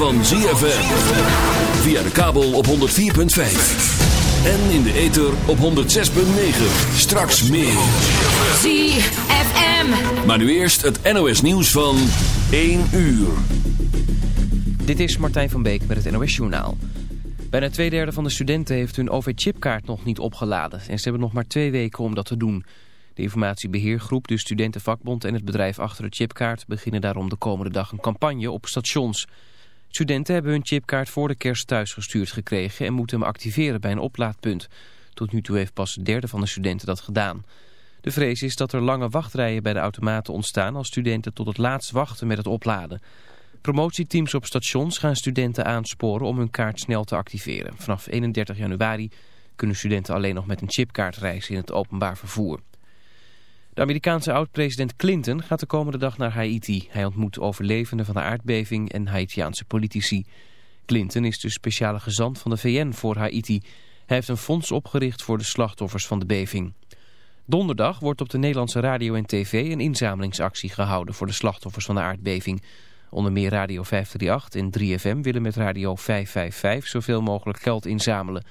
van ZFM. Via de kabel op 104.5. En in de ether op 106.9. Straks meer. ZFM. Maar nu eerst het NOS nieuws van 1 uur. Dit is Martijn van Beek met het NOS Journaal. Bijna twee derde van de studenten heeft hun OV-chipkaart nog niet opgeladen. En ze hebben nog maar twee weken om dat te doen. De informatiebeheergroep, de studentenvakbond en het bedrijf achter de chipkaart... beginnen daarom de komende dag een campagne op stations. Studenten hebben hun chipkaart voor de kerst thuisgestuurd gekregen... en moeten hem activeren bij een oplaadpunt. Tot nu toe heeft pas een derde van de studenten dat gedaan. De vrees is dat er lange wachtrijen bij de automaten ontstaan... als studenten tot het laatst wachten met het opladen... Promotieteams op stations gaan studenten aansporen om hun kaart snel te activeren. Vanaf 31 januari kunnen studenten alleen nog met een chipkaart reizen in het openbaar vervoer. De Amerikaanse oud-president Clinton gaat de komende dag naar Haiti. Hij ontmoet overlevenden van de aardbeving en Haitiaanse politici. Clinton is de speciale gezant van de VN voor Haiti. Hij heeft een fonds opgericht voor de slachtoffers van de beving. Donderdag wordt op de Nederlandse radio en tv een inzamelingsactie gehouden voor de slachtoffers van de aardbeving. Onder meer Radio 538 en 3FM willen met Radio 555 zoveel mogelijk geld inzamelen.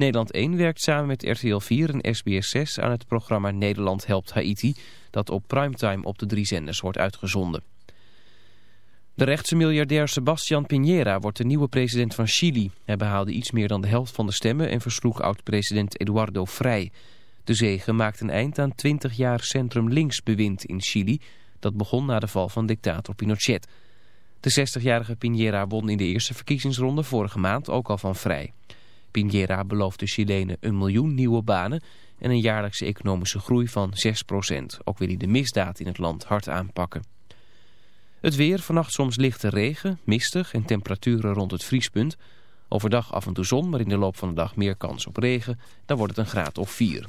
Nederland 1 werkt samen met RTL 4 en SBS 6 aan het programma Nederland helpt Haiti... dat op primetime op de drie zenders wordt uitgezonden. De rechtse miljardair Sebastián Piñera wordt de nieuwe president van Chili. Hij behaalde iets meer dan de helft van de stemmen en versloeg oud-president Eduardo Frei. De zegen maakt een eind aan 20 jaar centrum-links bewind in Chili... dat begon na de val van dictator Pinochet... De 60-jarige Piñera won in de eerste verkiezingsronde vorige maand ook al van vrij. Piñera belooft de Chilenen een miljoen nieuwe banen en een jaarlijkse economische groei van 6% Ook wil hij de misdaad in het land hard aanpakken. Het weer, vannacht soms lichte regen, mistig en temperaturen rond het vriespunt. Overdag af en toe zon, maar in de loop van de dag meer kans op regen. Dan wordt het een graad of 4.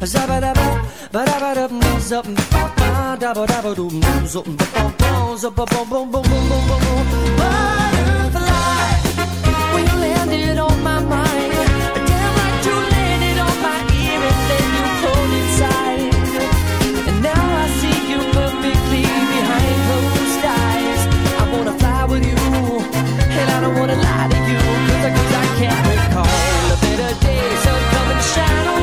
ba da ba. Zabba-dabba, ba-dabba-dum, zup, ba-ba, dabba-dabba-dum, zup, ba-ba-ba, zup-ba-bum-bum-bum-bum-bum-bum. Butterfly, when you landed on my mind, damn like you landed on my ear and then you pulled inside. And now I see you perfectly behind closed eyes. I wanna fly with you, and I don't wanna lie to you, cause I, cause I can't recall a better day. So come and shine on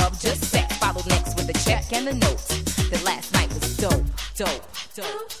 and the notes That last night was dope, dope, dope.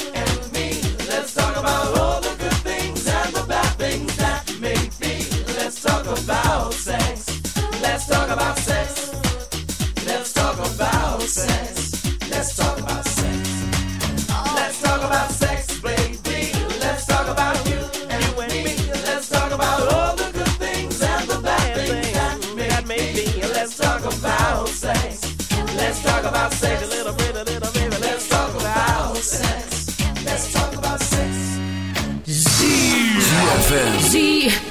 Zie.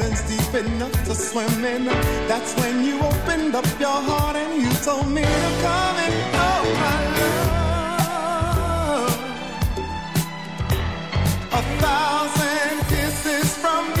deep enough to swim in. That's when you opened up your heart and you told me to come and oh my love. A thousand kisses from you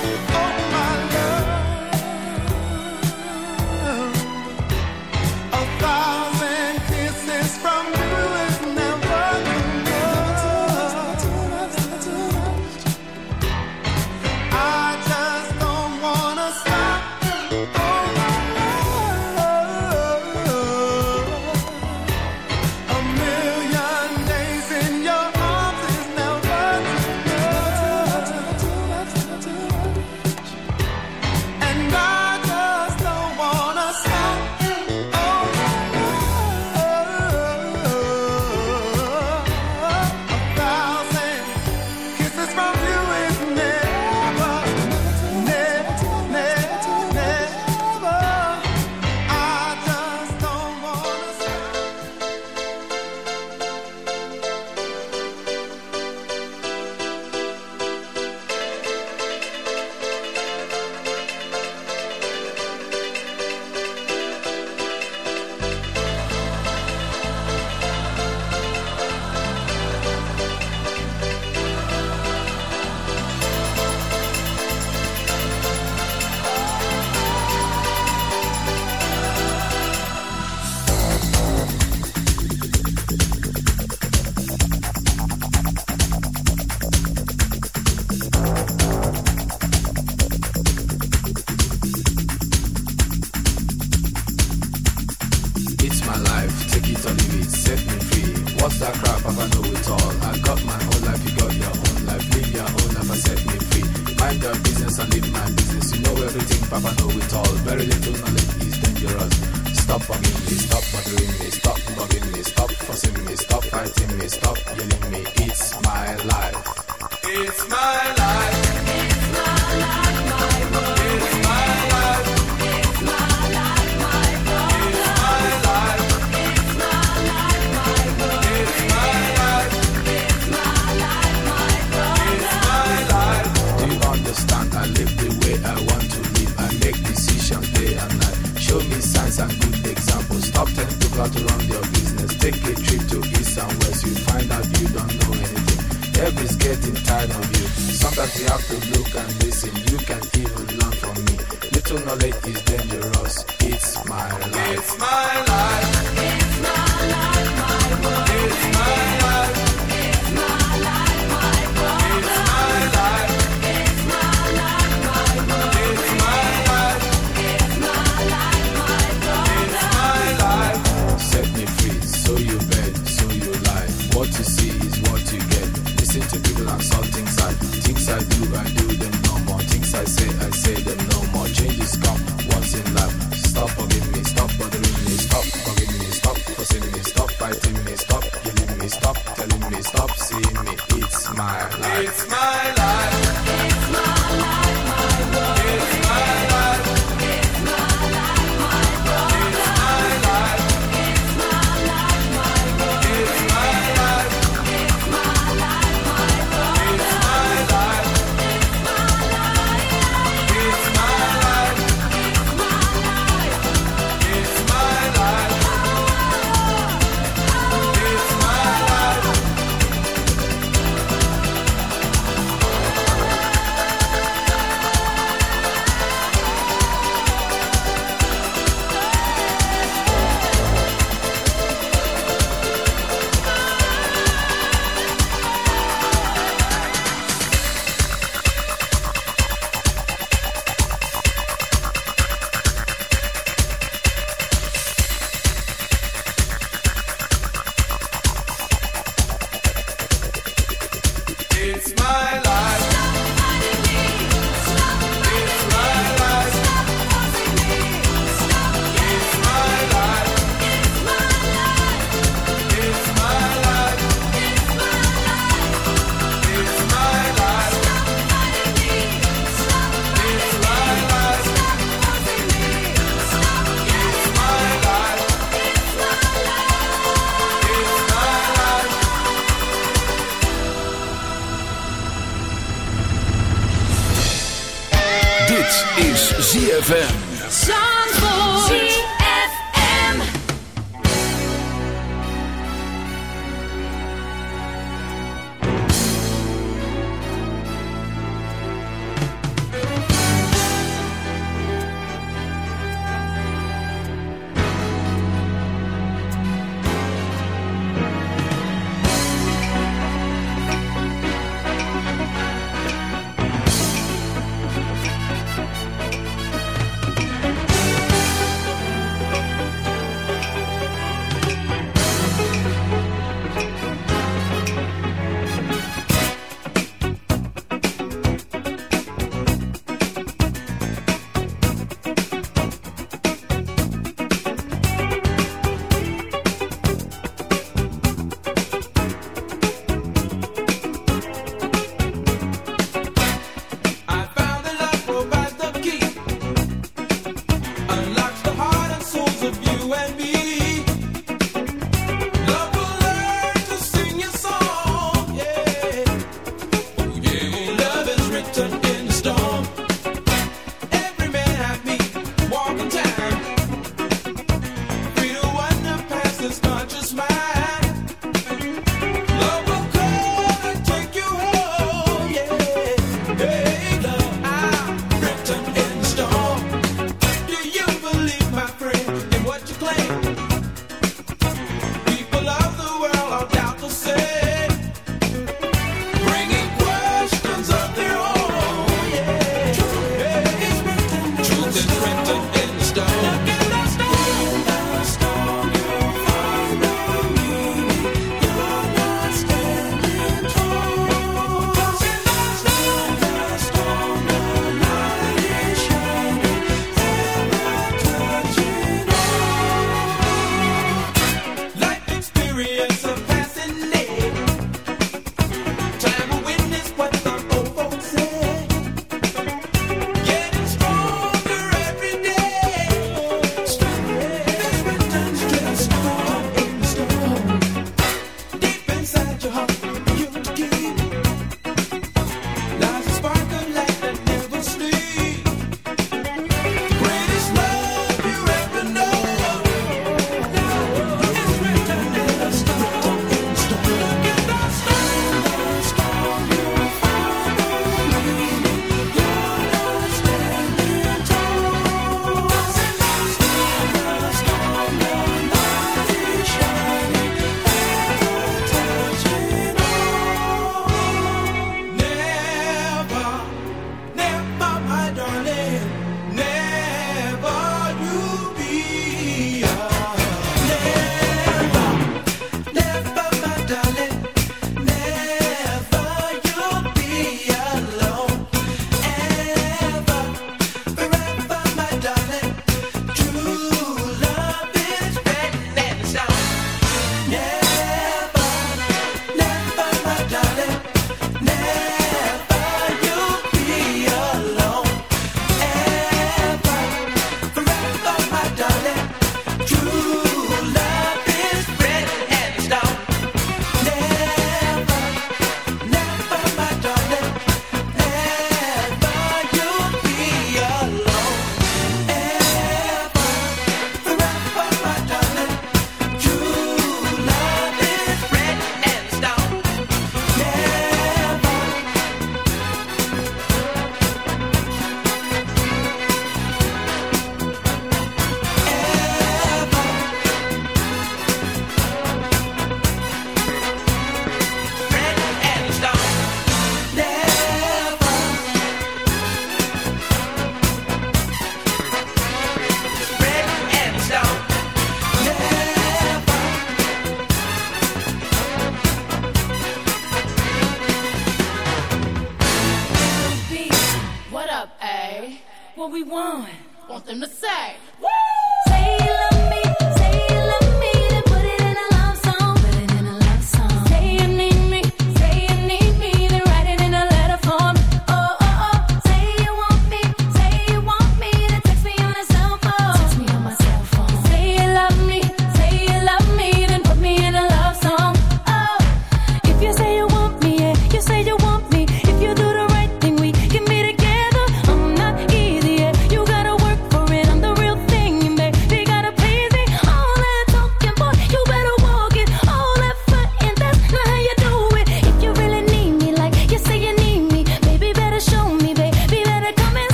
Oh,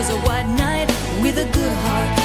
was a white night with a good heart.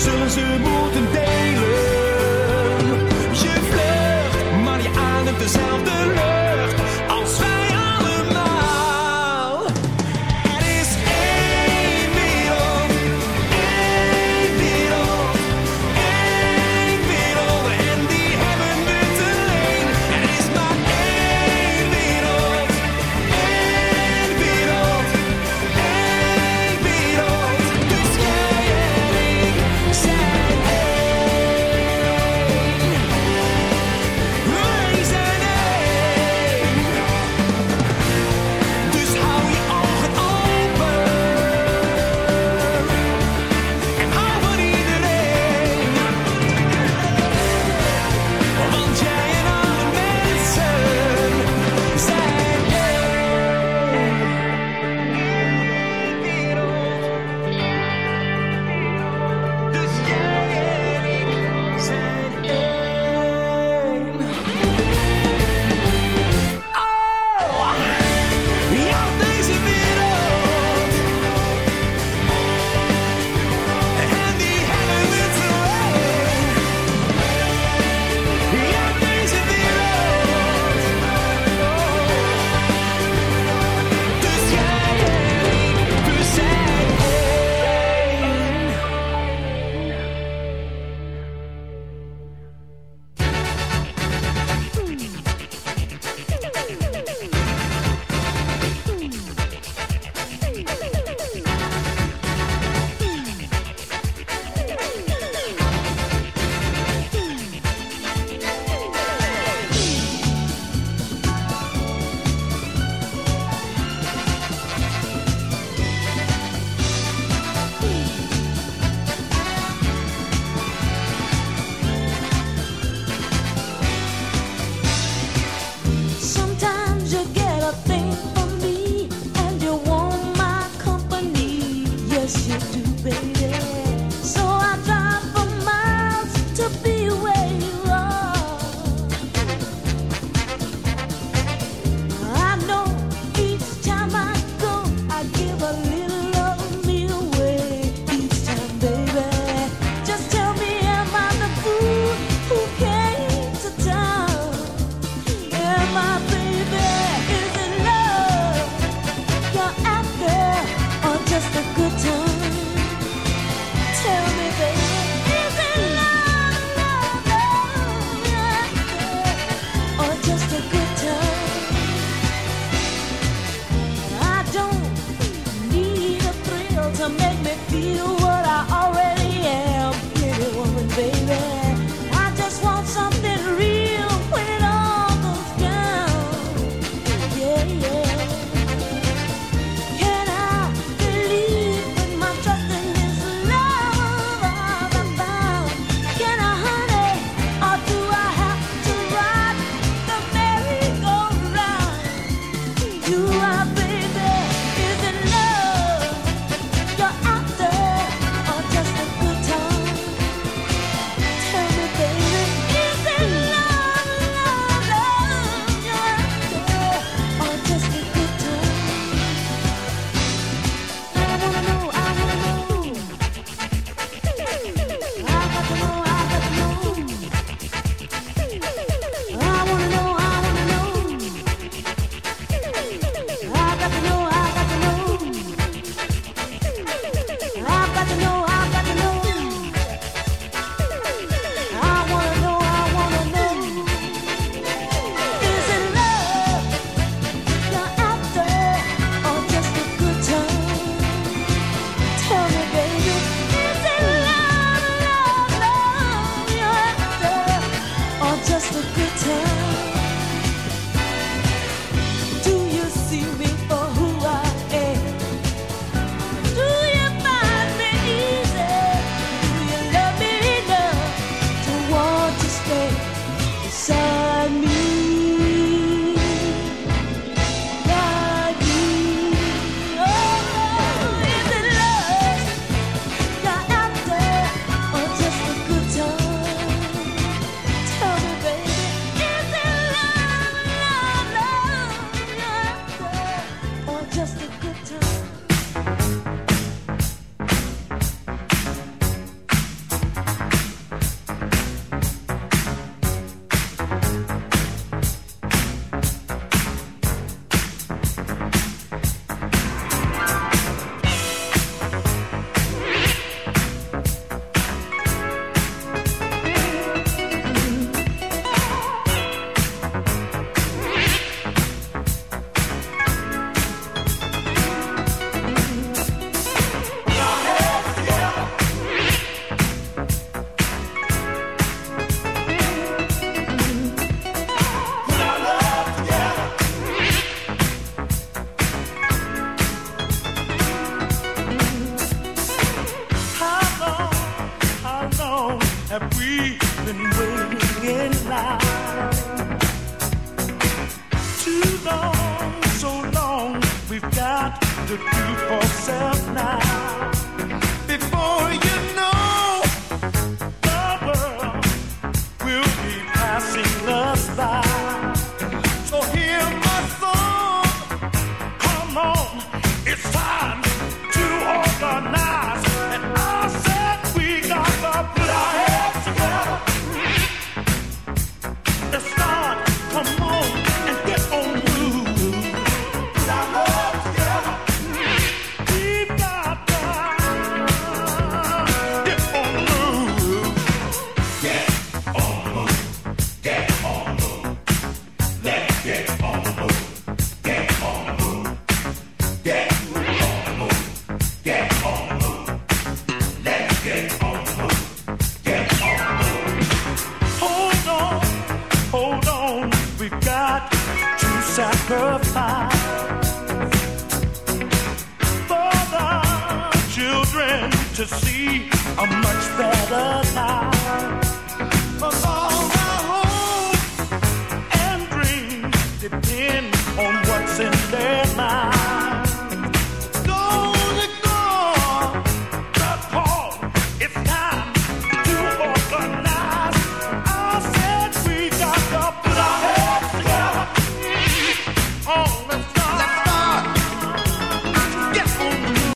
世事不断得